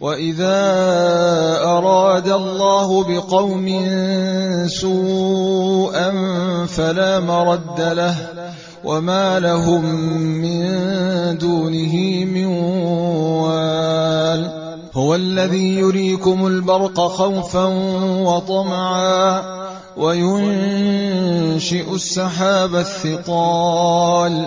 وإذا أراد الله بقوم سوءا فلا مرد له وما لهم من دونه من وال هو الذي يريكم البرق خوفا وطمعا وينشئ السحاب الثقال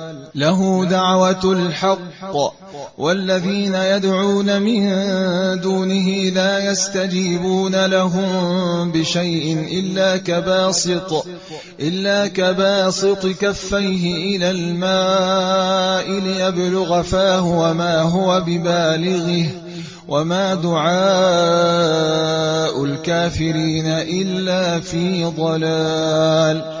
له دعوة الحق. والذين يدعون من دونه لا يستجيبون لهم بشيء إلا كباسط إلا كباسط كفيه إلى الماء ليبلغ فاه وما هو ببالغه. وما دعاء الكافرين إلا في ضلال.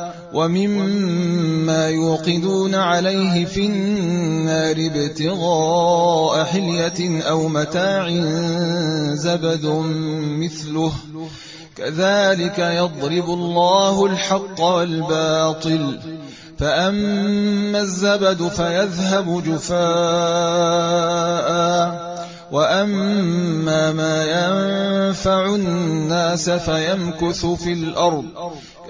ومما يوقدون عليه في النار ابتغاء حلية أو متاع زبد مثله. كذلك يضرب الله الحق والباطل. فأما الزبد فيذهب جفاء. وأما ما ينفع الناس فيمكث في الأرض.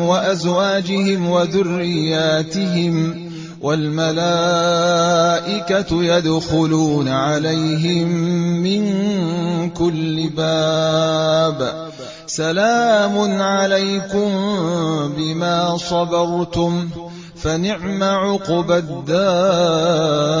وأزواجهم وذرياتهم والملائكة يدخلون عليهم من كل باب سلام عليكم بما صبرتم فنعم عقبى الدار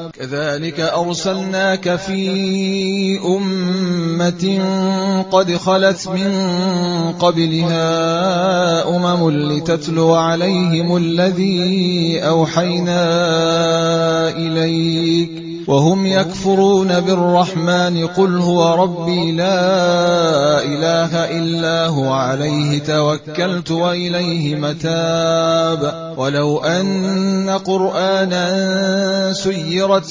كذلك أرسلناك في أمة قد خلت من قبلها أمم لتتلو عليهم الذي أوحينا إليك وهم يكفرون بالرحمن قل هو ربي لا إله إلا هو عليه توكلت وإليه متاب ولو أن قرآنا سيرت